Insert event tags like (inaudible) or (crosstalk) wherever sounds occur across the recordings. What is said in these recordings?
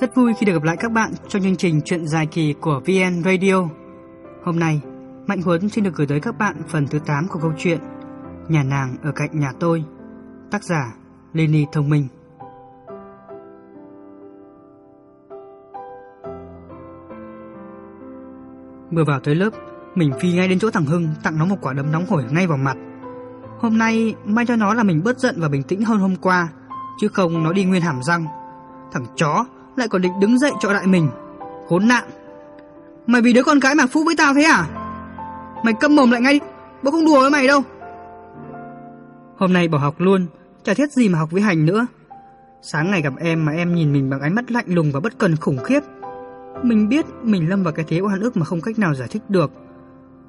Rất vui khi được gặp lại các bạn trong chương trình Chuyện dài kỳ của VN Radio. Hôm nay, Mạnh Huấn xin được gửi tới các bạn phần thứ 8 của câu chuyện Nhà nàng ở cạnh nhà tôi. Tác giả Lenny Thông Minh. Vừa vào tới lớp, mình phi ngay đến chỗ thằng Hưng tặng nó một quả đấm nóng hổi ngay vào mặt. Hôm nay may cho nó là mình bớt giận và bình tĩnh hơn hôm qua, chứ không nó đi nguyên hàm răng. Thằng chó lại còn định đứng dậy cho lại mình. Khốn nạn. Mày vì đứa con gái mà phúc với tao thế à? Mày câm mồm lại ngay đi, bố không đùa với mày đâu. Hôm nay bỏ học luôn, chả thiết gì mà học với hành nữa. Sáng ngày gặp em mà em nhìn mình bằng ánh mắt lạnh lùng và bất cần khủng khiếp. Mình biết mình lâm vào cái thế oan ức mà không cách nào giải thích được.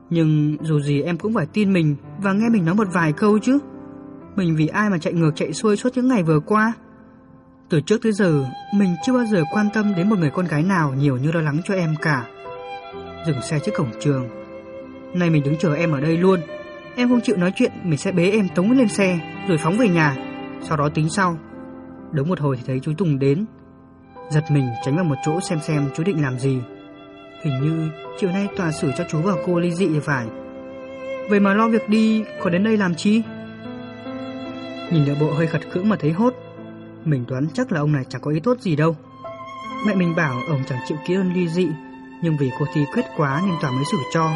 Nhưng dù gì em cũng phải tin mình và nghe mình nói một vài câu chứ. Mình vì ai mà chạy ngược chạy xuôi suốt những ngày vừa qua. Từ trước tới giờ, mình chưa bao giờ quan tâm đến một người con gái nào nhiều như lo lắng cho em cả. Dừng xe trước cổng trường. Nay mình đứng chờ em ở đây luôn. Em không chịu nói chuyện, mình sẽ bế em tống lên xe rồi phóng về nhà, sau đó tính sau. Đúng một hồi thì thấy chú Tùng đến. Giật mình tránh vào một chỗ xem xem chú định làm gì. Hình như chiều nay tòa xử cho chú và cô ly dị thì phải. Vậy mà lo việc đi, còn đến đây làm chi? Nhìn ở bộ hơi khật khưỡng mà thấy hốt. Mình đoán chắc là ông này chẳng có ý tốt gì đâu. Mẹ mình bảo ông chẳng chịu ký ơn ly dị, nhưng vì cô thi quyết quá nên tòa mới xử cho.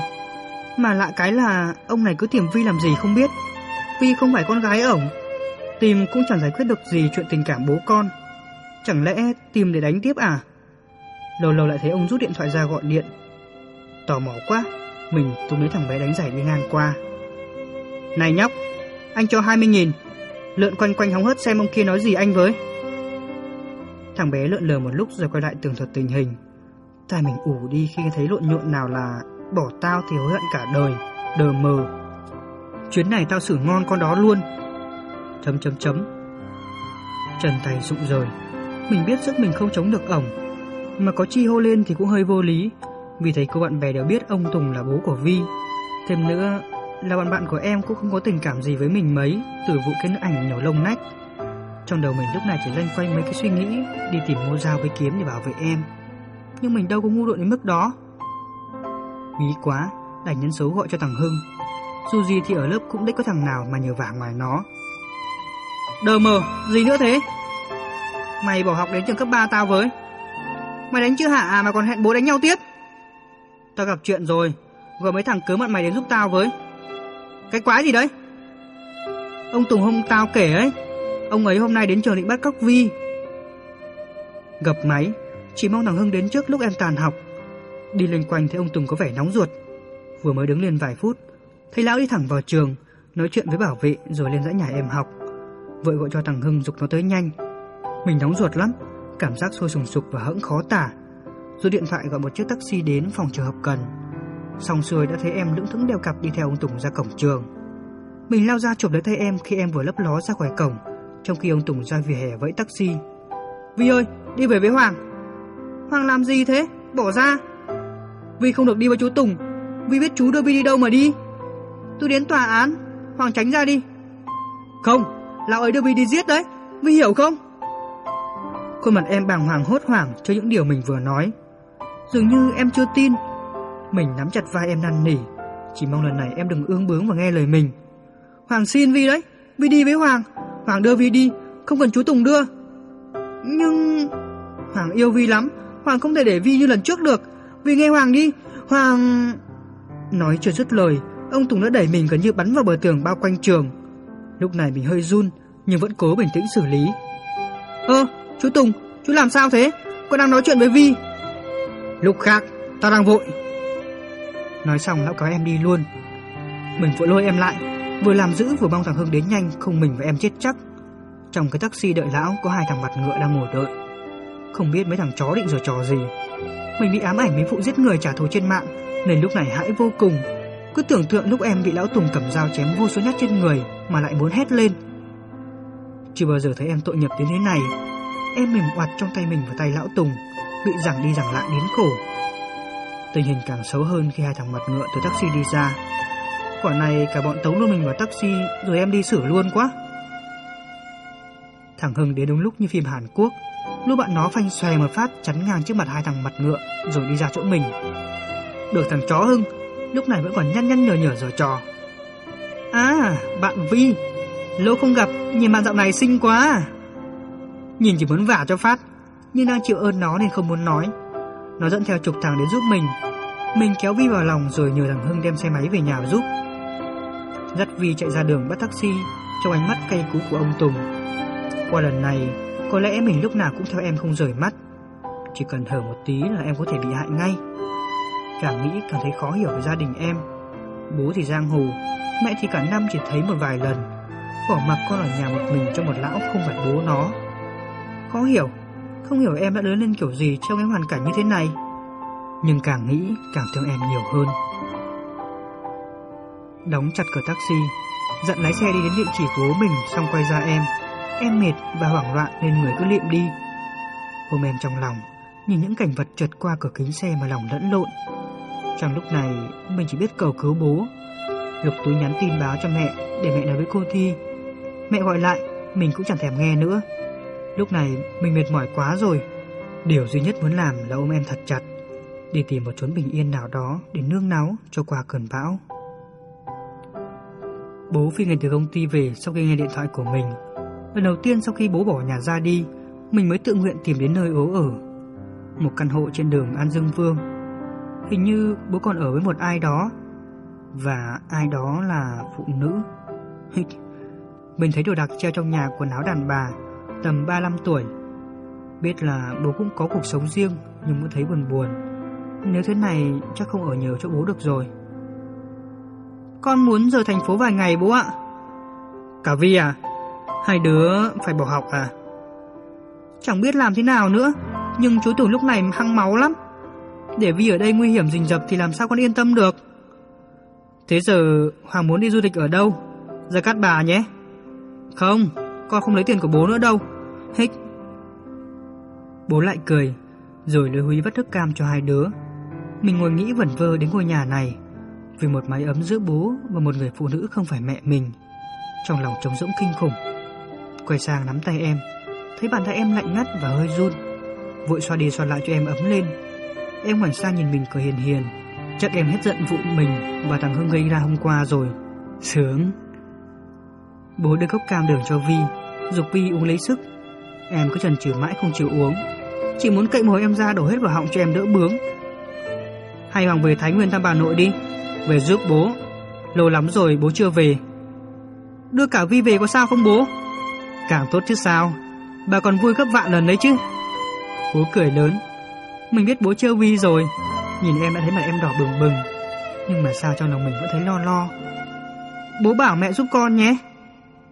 Mà lạ cái là ông này cứ tìm Vi làm gì không biết. Vi không phải con gái ổng. Tìm cũng chẳng giải quyết được gì chuyện tình cảm bố con. Chẳng lẽ tìm để đánh tiếp à? Lâu lâu lại thấy ông rút điện thoại ra gọi điện. Tò mò quá, mình túm lấy thằng bé đánh giải đi ngang qua. Này nhóc, anh cho 20 nghìn. Lượn quanh quanh hóng hớt xem ông kia nói gì anh với. Thằng bé lượn lờ một lúc rồi quay lại tường thuật tình hình. Tai mình ủ đi khi thấy lộn nhộn nào là bỏ tao thì hối hận cả đời, đờ mờ. Chuyến này tao xử ngon con đó luôn. Chấm chấm chấm. Trần tay rụng rời. Mình biết sức mình không chống được ổng. Mà có chi hô lên thì cũng hơi vô lý. Vì thấy cô bạn bè đều biết ông Tùng là bố của Vi. Thêm nữa là bạn bạn của em cũng không có tình cảm gì với mình mấy từ vụ cái nữ ảnh nhỏ lông nách. Trong đầu mình lúc này chỉ loanh quanh mấy cái suy nghĩ đi tìm mua dao với kiếm để bảo vệ em. Nhưng mình đâu có ngu độn đến mức đó. Bí quá, đành nhân số gọi cho thằng Hưng. Dù gì thì ở lớp cũng đích có thằng nào mà nhờ vả ngoài nó. Đờ mờ, gì nữa thế? Mày bỏ học đến trường cấp 3 tao với. Mày đánh chưa hạ à mà còn hẹn bố đánh nhau tiếp. Tao gặp chuyện rồi, gọi mấy thằng cớ mặt mày đến giúp tao với. Cái quái gì đấy? Ông Tùng hôm tao kể ấy, ông ấy hôm nay đến trường định bắt cóc Vi. Gặp máy, chỉ mong thằng Hưng đến trước lúc em tàn học. Đi lên quanh thấy ông Tùng có vẻ nóng ruột. Vừa mới đứng lên vài phút, thấy lão đi thẳng vào trường, nói chuyện với bảo vệ rồi lên dãy nhà em học. Vội gọi cho thằng Hưng dục nó tới nhanh. Mình nóng ruột lắm, cảm giác sôi sùng sục và hững khó tả. Rồi điện thoại gọi một chiếc taxi đến phòng trường hợp cần. Xong xuôi đã thấy em lững thững đeo cặp đi theo ông Tùng ra cổng trường. Mình lao ra chụp lấy tay em khi em vừa lấp ló ra khỏi cổng, trong khi ông Tùng ra vỉa hè vẫy taxi. Vi ơi, đi về với Hoàng. Hoàng làm gì thế? Bỏ ra. Vi không được đi với chú Tùng. Vi biết chú đưa Vi đi đâu mà đi. Tôi đến tòa án. Hoàng tránh ra đi. Không, lão ấy đưa Vi đi giết đấy. Vi hiểu không? Khuôn mặt em bàng hoàng hốt hoảng cho những điều mình vừa nói. Dường như em chưa tin. Mình nắm chặt vai em năn nỉ. Chỉ mong lần này em đừng ương bướng và nghe lời mình. Hoàng xin Vi đấy. Vi đi với Hoàng. Hoàng đưa Vi đi. Không cần chú Tùng đưa. Nhưng... Hoàng yêu Vi lắm. Hoàng không thể để Vi như lần trước được. Vi nghe Hoàng đi. Hoàng... Nói chưa dứt lời, ông Tùng đã đẩy mình gần như bắn vào bờ tường bao quanh trường. Lúc này mình hơi run, nhưng vẫn cố bình tĩnh xử lý. Ơ, chú Tùng, chú làm sao thế? Con đang nói chuyện với Vi. Lúc khác, tao đang vội. Nói xong lão cáo em đi luôn. Mình vội lôi em lại, vừa làm giữ vừa mong thằng Hưng đến nhanh, không mình và em chết chắc. Trong cái taxi đợi lão có hai thằng mặt ngựa đang ngồi đợi. Không biết mấy thằng chó định rồi trò gì. Mình bị ám ảnh mấy vụ giết người trả thù trên mạng, nên lúc này hãi vô cùng. Cứ tưởng tượng lúc em bị lão Tùng cầm dao chém vô số nhát trên người mà lại muốn hét lên. Chưa bao giờ thấy em tội nghiệp đến thế này. Em mềm oặt trong tay mình và tay lão Tùng, bị giằng đi giằng lại đến cổ. Tình hình càng xấu hơn khi hai thằng mặt ngựa từ taxi đi ra. Quả này cả bọn tống luôn mình vào taxi rồi em đi xử luôn quá. Thằng Hưng đến đúng lúc như phim Hàn Quốc. Lúc bạn nó phanh xòe một phát chắn ngang trước mặt hai thằng mặt ngựa rồi đi ra chỗ mình. Được thằng chó Hưng, lúc này vẫn còn nhăn nhăn nhở nhở giờ trò. À, bạn Vi, lâu không gặp, nhìn bạn dạo này xinh quá. Nhìn chỉ muốn vả cho phát, nhưng đang chịu ơn nó nên không muốn nói. Nó dẫn theo chục thằng đến giúp mình. Mình kéo Vi vào lòng rồi nhờ thằng Hưng đem xe máy về nhà giúp. Dắt Vi chạy ra đường bắt taxi trong ánh mắt cay cú của ông Tùng. Qua lần này, có lẽ mình lúc nào cũng theo em không rời mắt. Chỉ cần thở một tí là em có thể bị hại ngay. Càng nghĩ càng thấy khó hiểu về gia đình em. Bố thì giang hồ, mẹ thì cả năm chỉ thấy một vài lần. Bỏ mặc con ở nhà một mình cho một lão không phải bố nó. Khó hiểu, không hiểu em đã lớn lên kiểu gì trong cái hoàn cảnh như thế này. Nhưng càng nghĩ càng thương em nhiều hơn. Đóng chặt cửa taxi, dặn lái xe đi đến địa chỉ của bố mình xong quay ra em. Em mệt và hoảng loạn nên người cứ liệm đi. Ôm em trong lòng, nhìn những cảnh vật trượt qua cửa kính xe mà lòng lẫn lộn. Trong lúc này, mình chỉ biết cầu cứu bố. Lục túi nhắn tin báo cho mẹ để mẹ nói với cô Thi. Mẹ gọi lại, mình cũng chẳng thèm nghe nữa. Lúc này mình mệt mỏi quá rồi. Điều duy nhất muốn làm là ôm em thật chặt, đi tìm một chốn bình yên nào đó để nương náu cho qua cơn bão. Bố phi ngày từ công ty về sau khi nghe điện thoại của mình. Lần đầu tiên sau khi bố bỏ nhà ra đi, mình mới tự nguyện tìm đến nơi ố ở. Một căn hộ trên đường An Dương Vương. Hình như bố còn ở với một ai đó. Và ai đó là phụ nữ. (laughs) Mình thấy đồ đạc treo trong nhà quần áo đàn bà, tầm 35 tuổi. Biết là bố cũng có cuộc sống riêng, nhưng vẫn thấy buồn buồn. Nếu thế này chắc không ở nhờ chỗ bố được rồi. Con muốn rời thành phố vài ngày bố ạ. Cả Vi à? Hai đứa phải bỏ học à? Chẳng biết làm thế nào nữa, nhưng chú Tùng lúc này hăng máu lắm. Để Vi ở đây nguy hiểm rình rập thì làm sao con yên tâm được. Thế giờ Hoàng muốn đi du lịch ở đâu? Ra Cát Bà nhé. Không, con không lấy tiền của bố nữa đâu. Hích. Bố lại cười, rồi lôi Huy vắt thức cam cho hai đứa. Mình ngồi nghĩ vẩn vơ đến ngôi nhà này vì một mái ấm giữa bố và một người phụ nữ không phải mẹ mình. Trong lòng trống rỗng kinh khủng. Quay sang nắm tay em, thấy bàn tay em lạnh ngắt và hơi run. Vội xoa đi xoa lại cho em ấm lên. Em ngoảnh sang nhìn mình cười hiền hiền. Chắc em hết giận vụ mình và thằng Hưng gây ra hôm qua rồi. Sướng. Bố đưa cốc cam đường cho Vi, dục Vi uống lấy sức. Em cứ chần chừ mãi không chịu uống. Chỉ muốn cậy mồi em ra đổ hết vào họng cho em đỡ bướng. Hay Hoàng về Thái Nguyên thăm bà nội đi về giúp bố. Lâu lắm rồi bố chưa về. Đưa cả Vi về có sao không bố? Càng tốt chứ sao, bà còn vui gấp vạn lần đấy chứ. Bố cười lớn. Mình biết bố chưa Vi rồi, nhìn em đã thấy mặt em đỏ bừng bừng. Nhưng mà sao trong lòng mình vẫn thấy lo lo. Bố bảo mẹ giúp con nhé.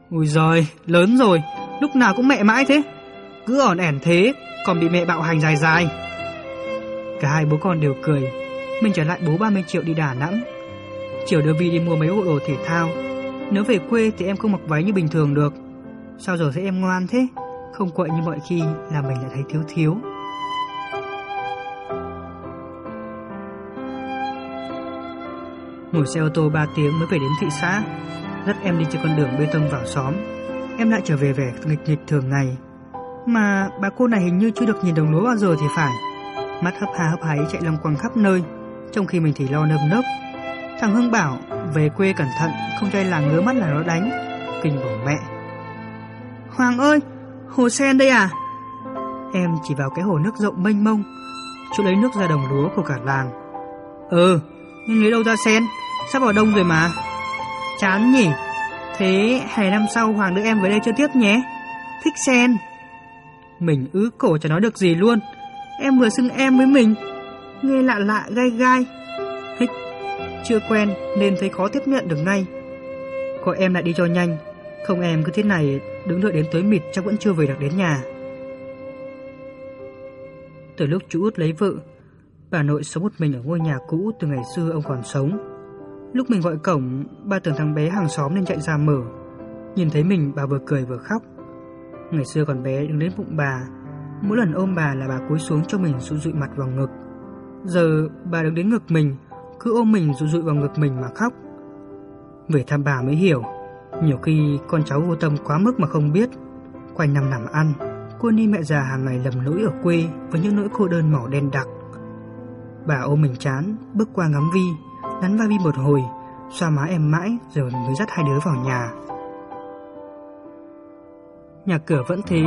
Ui giời, lớn rồi, lúc nào cũng mẹ mãi thế. Cứ ỏn ẻn thế, còn bị mẹ bạo hành dài dài. Cả hai bố con đều cười. Mình trả lại bố 30 triệu đi Đà Nẵng. Chiều đưa Vi đi mua mấy bộ đồ thể thao. Nếu về quê thì em không mặc váy như bình thường được. Sao giờ thấy em ngoan thế? Không quậy như mọi khi là mình lại thấy thiếu thiếu. Ngồi xe ô tô 3 tiếng mới về đến thị xã. Dắt em đi trên con đường bê tông vào xóm. Em lại trở về vẻ nghịch nghịch thường ngày. Mà bà cô này hình như chưa được nhìn đồng lúa bao giờ thì phải Mắt hấp hà hấp háy chạy lòng quăng khắp nơi Trong khi mình thì lo nơm nớp Thằng Hưng bảo về quê cẩn thận, không cho là ngứa mắt là nó đánh. Kinh bổ mẹ. Hoàng ơi, hồ sen đây à? Em chỉ vào cái hồ nước rộng mênh mông, chỗ lấy nước ra đồng lúa của cả làng. Ừ, nhưng lấy đâu ra sen? Sắp vào đông rồi mà. Chán nhỉ? Thế hè năm sau Hoàng đưa em về đây chơi tiếp nhé. Thích sen. Mình ứ cổ cho nói được gì luôn. Em vừa xưng em với mình. Nghe lạ lạ gai gai. Hích chưa quen nên thấy khó tiếp nhận được ngay. Có em lại đi cho nhanh, không em cứ thế này đứng đợi đến tối mịt chắc vẫn chưa về được đến nhà. Từ lúc chú út lấy vợ, bà nội sống một mình ở ngôi nhà cũ từ ngày xưa ông còn sống. Lúc mình gọi cổng, ba tưởng thằng bé hàng xóm nên chạy ra mở. Nhìn thấy mình bà vừa cười vừa khóc. Ngày xưa còn bé đứng đến bụng bà, mỗi lần ôm bà là bà cúi xuống cho mình dụi dụi mặt vào ngực. Giờ bà đứng đến ngực mình, cứ ôm mình rồi dụi vào ngực mình mà khóc. Về thăm bà mới hiểu, nhiều khi con cháu vô tâm quá mức mà không biết, quanh năm nằm ăn, Cô Ni mẹ già hàng ngày lầm lỗi ở quê với những nỗi cô đơn màu đen đặc. Bà ôm mình chán, bước qua ngắm Vi, nắn vai Vi một hồi, xoa má em mãi rồi mới dắt hai đứa vào nhà. Nhà cửa vẫn thế,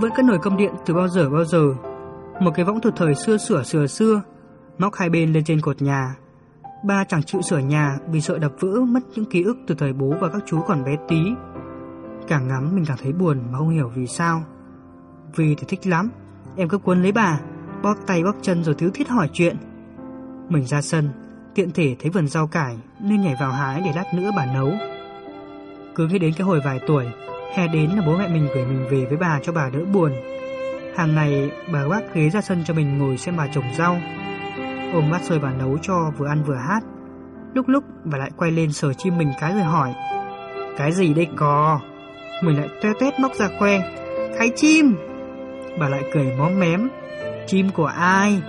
vẫn cái nồi cơm điện từ bao giờ bao giờ. Một cái võng từ thời xưa sửa sửa xưa, móc hai bên lên trên cột nhà. Ba chẳng chịu sửa nhà vì sợ đập vỡ mất những ký ức từ thời bố và các chú còn bé tí. Càng ngắm mình càng thấy buồn mà không hiểu vì sao. Vì thì thích lắm, em cứ cuốn lấy bà, bóp tay bóp chân rồi thiếu thiết hỏi chuyện. Mình ra sân, tiện thể thấy vườn rau cải nên nhảy vào hái để lát nữa bà nấu. Cứ nghĩ đến cái hồi vài tuổi, hè đến là bố mẹ mình gửi mình về với bà cho bà đỡ buồn. Hàng ngày, bà bác ghế ra sân cho mình ngồi xem bà trồng rau. Ôm bát xôi bà nấu cho vừa ăn vừa hát. Lúc lúc, bà lại quay lên sờ chim mình cái rồi hỏi, Cái gì đây cò? Mình lại tuét tuét móc ra khoe Cái chim Bà lại cười móm mém, Chim của ai?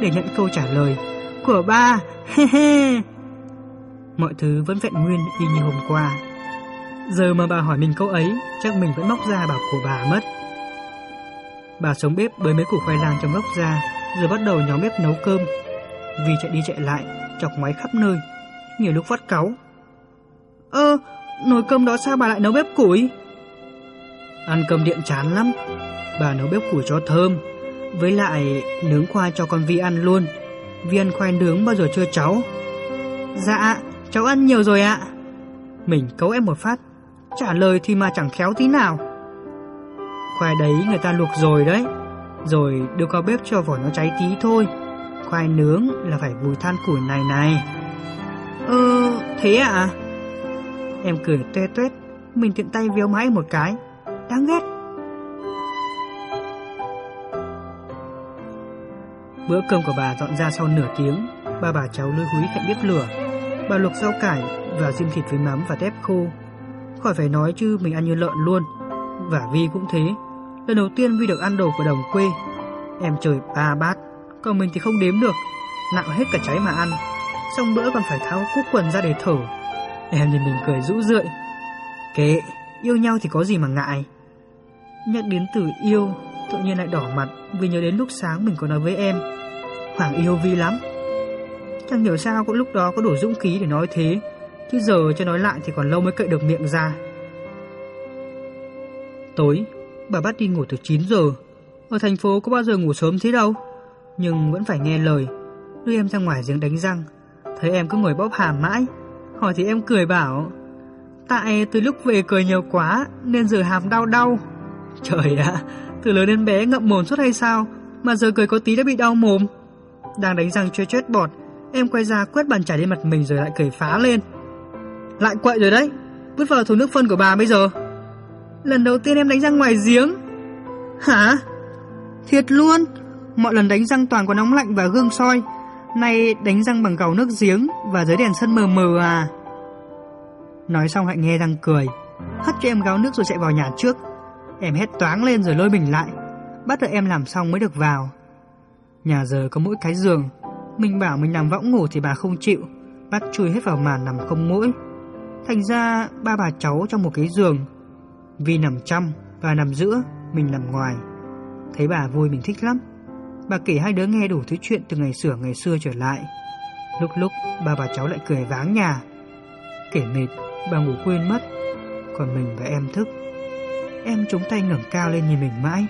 Để nhận câu trả lời, Của ba He (laughs) he Mọi thứ vẫn vẹn nguyên y như hôm qua Giờ mà bà hỏi mình câu ấy, Chắc mình vẫn móc ra bảo của bà mất. Bà sống bếp bới mấy củ khoai lang trong góc ra, Rồi bắt đầu nhóm bếp nấu cơm. Vì chạy đi chạy lại, Chọc máy khắp nơi, Nhiều lúc phát cáu. Ơ, nồi cơm đó sao bà lại nấu bếp củi? Ăn cơm điện chán lắm, Bà nấu bếp củi cho thơm, Với lại nướng khoai cho con Vi ăn luôn. Vi ăn khoai nướng bao giờ chưa cháu? Dạ cháu ăn nhiều rồi ạ. Mình cấu em một phát Trả lời thì mà chẳng khéo tí nào. Khoai đấy, người ta luộc rồi đấy. Rồi đưa vào bếp cho vỏ nó cháy tí thôi. Khoai nướng là phải vùi than củi này này. Ơ, thế à? Em cười tuê toét Mình tiện tay véo mãi một cái. Đáng ghét. Bữa cơm của bà dọn ra sau nửa tiếng. Ba bà cháu lôi húi cạnh bếp lửa. Bà luộc rau cải và xiên thịt với mắm và tép khô. Khỏi phải nói chứ mình ăn như lợn luôn. Và Vi cũng thế. Lần đầu tiên Vi được ăn đồ của đồng quê. Em trời ba bát, Còn mình thì không đếm được. Nặng hết cả cháy mà ăn. Xong bữa còn phải tháo cúc quần ra để thở. Em nhìn mình cười rũ rượi. Kệ, Yêu nhau thì có gì mà ngại. Nhắc đến từ yêu, Tự nhiên lại đỏ mặt Vì nhớ đến lúc sáng mình có nói với em. Hoàng yêu Vi lắm. Chẳng hiểu sao cũng lúc đó có đủ dũng khí để nói thế. Chứ giờ cho nói lại thì còn lâu mới cậy được miệng ra. Tối, Bà bắt đi ngủ từ 9 giờ. Ở thành phố có bao giờ ngủ sớm thế đâu. Nhưng vẫn phải nghe lời. Đưa em ra ngoài giếng đánh răng, Thấy em cứ ngồi bóp hàm mãi. Hỏi thì em cười bảo, Tại từ lúc về cười nhiều quá Nên giờ hàm đau đau. Trời ạ, Từ lớn đến bé ngậm mồm suốt hay sao Mà giờ cười có tí đã bị đau mồm. Đang đánh răng chơi chết bọt, Em quay ra quét bàn chải lên mặt mình rồi lại cười phá lên. Lại quậy rồi đấy. Vứt vào thùng nước phân của bà bây giờ. Lần đầu tiên em đánh răng ngoài giếng. Hả? Thiệt luôn. Mọi lần đánh răng toàn có nóng lạnh và gương soi. Nay đánh răng bằng gầu nước giếng Và dưới đèn sân mờ mờ à. Nói xong hạnh nghe răng cười. Hất cho em gáo nước rồi chạy vào nhà trước. Em hét toáng lên rồi lôi mình lại. Bắt đợi em làm xong mới được vào. Nhà giờ có mỗi cái giường. Mình bảo mình nằm võng ngủ thì bà không chịu. Bắt chui hết vào màn nằm không mũi. Thành ra ba bà cháu trong một cái giường. Vì nằm trong Và nằm giữa, Mình nằm ngoài. Thấy bà vui mình thích lắm. Bà kể hai đứa nghe đủ thứ chuyện từ ngày xưa ngày xưa trở lại. Lúc lúc ba bà cháu lại cười váng nhà. Kể mệt, Bà ngủ quên mất. Còn mình và em thức. Em chống tay ngẩng cao lên nhìn mình mãi.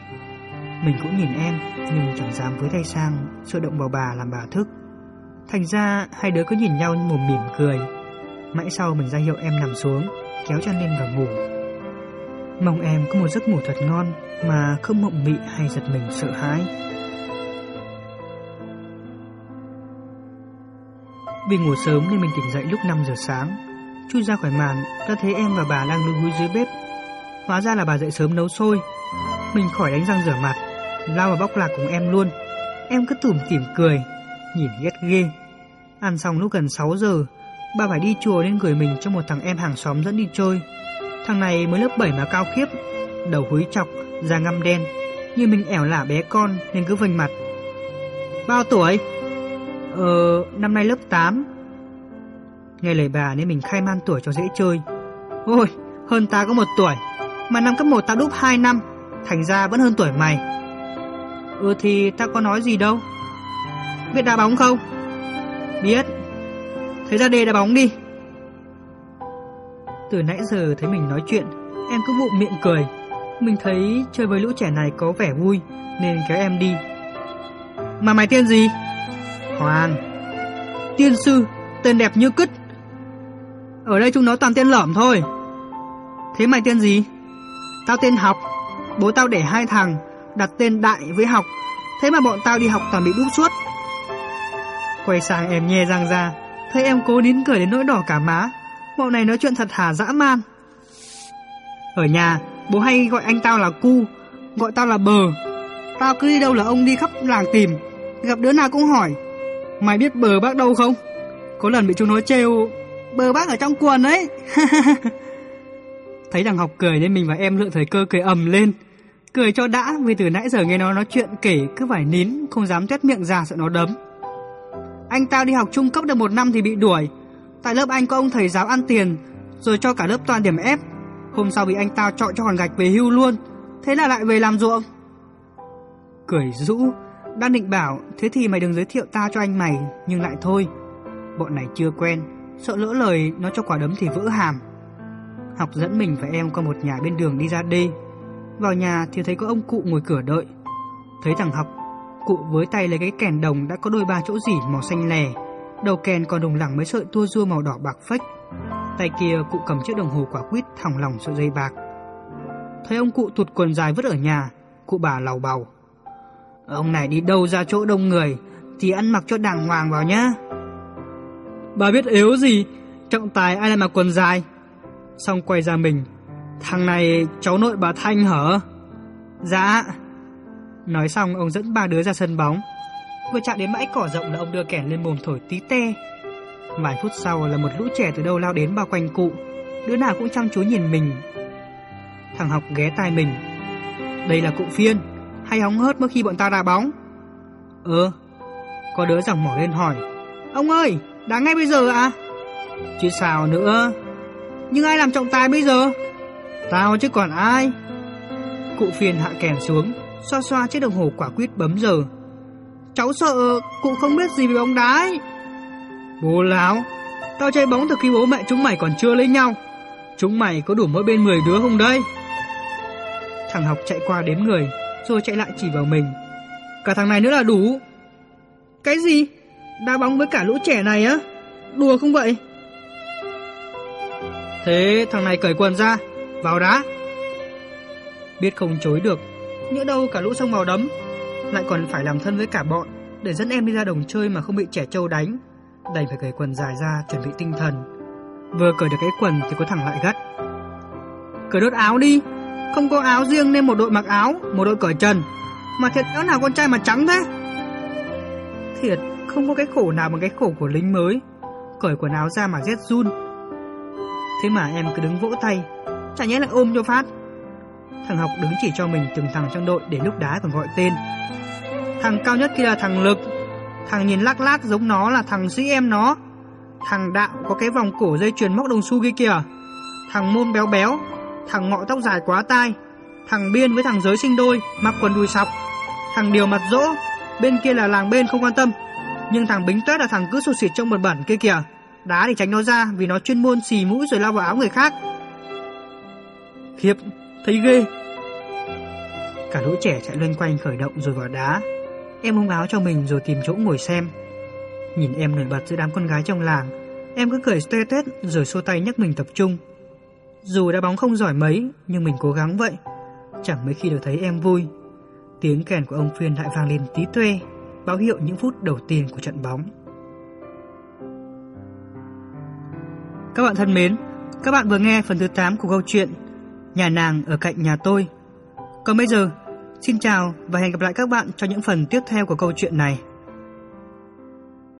Mình cũng nhìn em, Nhưng chẳng dám với tay sang, Sợ động vào bà làm bà thức. Thành ra hai đứa cứ nhìn nhau mồm mỉm cười. Mãi sau mình ra hiệu em nằm xuống, Kéo chăn lên và ngủ. Mong em có một giấc ngủ thật ngon Mà không mộng mị hay giật mình sợ hãi. Vì ngủ sớm nên mình tỉnh dậy lúc 5 giờ sáng, Chui ra khỏi màn, đã thấy em và bà đang lưu húi dưới bếp. Hóa ra là bà dậy sớm nấu sôi Mình khỏi đánh răng rửa mặt, Lao vào bóc lạc cùng em luôn. Em cứ tủm tỉm cười, Nhìn ghét ghê. Ăn xong lúc gần 6 giờ Bà phải đi chùa nên gửi mình cho một thằng em hàng xóm dẫn đi chơi Thằng này mới lớp 7 mà cao khiếp Đầu húi chọc, da ngăm đen Như mình ẻo lả bé con nên cứ vênh mặt Bao tuổi? Ờ, năm nay lớp 8 Nghe lời bà nên mình khai man tuổi cho dễ chơi Ôi, hơn ta có một tuổi Mà năm cấp 1 ta đúp 2 năm thành ra vẫn hơn tuổi mày. Ừ thì ta có nói gì đâu. Biết đá bóng không? Thấy Thế ra đề đá bóng đi. Từ nãy giờ thấy mình nói chuyện, em cứ bụng miệng cười. Mình thấy chơi với lũ trẻ này có vẻ vui, nên kéo em đi. Mà mày tên gì? Hoàng. Tiên sư, tên đẹp như cứt. Ở đây chúng nó toàn tên lởm thôi. Thế mày tên gì? Tao tên Học. Bố tao để hai thằng, đặt tên Đại với Học. Thế mà bọn tao đi học toàn bị bút suốt. Quay sang em nhe răng ra, thấy em cố nín cười đến nỗi đỏ cả má. Bọn này nói chuyện thật hả dã man. Ở nhà, bố hay gọi anh tao là cu, gọi tao là bờ. Tao cứ đi đâu là ông đi khắp làng tìm, gặp đứa nào cũng hỏi. Mày biết bờ bác đâu không? Có lần bị chúng nó trêu, bờ bác ở trong quần ấy. (laughs) Thấy thằng học cười nên mình và em lựa thời cơ cười ầm lên. Cười cho đã vì từ nãy giờ nghe nó nói chuyện kể cứ phải nín, không dám tuét miệng ra sợ nó đấm. Anh tao đi học trung cấp được một năm thì bị đuổi. Tại lớp anh có ông thầy giáo ăn tiền, rồi cho cả lớp toàn điểm F. Hôm sau bị anh tao chọi cho hòn gạch về hưu luôn. Thế là lại về làm ruộng. Cười rũ, đang định bảo thế thì mày đừng giới thiệu tao cho anh mày, nhưng lại thôi. Bọn này chưa quen, sợ lỡ lời nó cho quả đấm thì vỡ hàm. Học dẫn mình và em qua một nhà bên đường đi ra đê. Vào nhà thì thấy có ông cụ ngồi cửa đợi. Thấy thằng học, cụ với tay lấy cái kèn đồng đã có đôi ba chỗ dỉ màu xanh lè. Đầu kèn còn đồng lẳng mấy sợi tua rua màu đỏ bạc phách. Tay kia cụ cầm chiếc đồng hồ quả quýt thòng lòng sợi dây bạc. Thấy ông cụ tụt quần dài vứt ở nhà, cụ bà lầu bầu. Ông này đi đâu ra chỗ đông người thì ăn mặc cho đàng hoàng vào nhá. Bà biết yếu gì, trọng tài ai lại mặc quần dài. Xong quay ra mình, thằng này cháu nội bà Thanh hở? Dạ. Nói xong ông dẫn ba đứa ra sân bóng. Vừa chạm đến bãi cỏ rộng là ông đưa kẻn lên mồm thổi tí te. Vài phút sau là một lũ trẻ từ đâu lao đến bao quanh cụ, đứa nào cũng chăm chú nhìn mình. Thằng học ghé tai mình. Đây là cụ phiên, hay hóng hớt mỗi khi bọn ta đá bóng. Ừ, có đứa giọng mỏ lên hỏi. Ông ơi, đá ngay bây giờ à? Chứ sao nữa? Nhưng ai làm trọng tài bây giờ? Tao chứ còn ai? Cụ phiền hạ kèn xuống, xoa xoa chiếc đồng hồ quả quyết bấm giờ. Cháu sợ cụ không biết gì về bóng đá ấy. Bố láo, tao chơi bóng từ khi bố mẹ chúng mày còn chưa lấy nhau. Chúng mày có đủ mỗi bên 10 đứa không đây? Thằng học chạy qua đếm người, rồi chạy lại chỉ vào mình. Cả thằng này nữa là đủ. Cái gì? Đá bóng với cả lũ trẻ này á? Đùa không vậy? Thế thằng này cởi quần ra, vào đá. Biết không chối được, nhỡ đâu cả lũ sông màu đấm, lại còn phải làm thân với cả bọn để dẫn em đi ra đồng chơi mà không bị trẻ trâu đánh. Đành phải cởi quần dài ra chuẩn bị tinh thần. Vừa cởi được cái quần thì có thằng lại gắt. Cởi đốt áo đi, không có áo riêng nên một đội mặc áo, một đội cởi trần. Mà thiệt áo nào con trai mà trắng thế? Thiệt, không có cái khổ nào bằng cái khổ của lính mới. Cởi quần áo ra mà rét run. Thế mà em cứ đứng vỗ tay, chả nhẽ lại ôm cho phát. Thằng học đứng chỉ cho mình từng thằng trong đội để lúc đá còn gọi tên. Thằng cao nhất kia là thằng Lực, thằng nhìn lác lác giống nó là thằng sĩ em nó. Thằng Đạo có cái vòng cổ dây chuyền móc đồng xu kia kìa. Thằng Môn béo béo, thằng Ngọ tóc dài quá tai, thằng Biên với thằng Giới sinh đôi, mặc quần đùi sọc. Thằng Điều mặt dỗ, bên kia là làng bên không quan tâm. Nhưng thằng Bính tuyết là thằng cứ sụt xịt trong bẩn bẩn kia kìa. Đá thì tránh nó ra vì nó chuyên môn xì mũi rồi lao vào áo người khác. Khiếp, thấy ghê. Cả lũ trẻ chạy loanh quanh khởi động rồi vào đá. Em ôm áo cho mình rồi tìm chỗ ngồi xem. Nhìn em nổi bật giữa đám con gái trong làng, em cứ cười tê tét rồi xô tay nhắc mình tập trung. Dù đá bóng không giỏi mấy, nhưng mình cố gắng vậy. Chẳng mấy khi được thấy em vui. Tiếng kèn của ông Phiên lại vang lên tí tuê, báo hiệu những phút đầu tiên của trận bóng. Các bạn thân mến, các bạn vừa nghe phần thứ 8 của câu chuyện Nhà nàng ở cạnh nhà tôi. Còn bây giờ, xin chào và hẹn gặp lại các bạn cho những phần tiếp theo của câu chuyện này.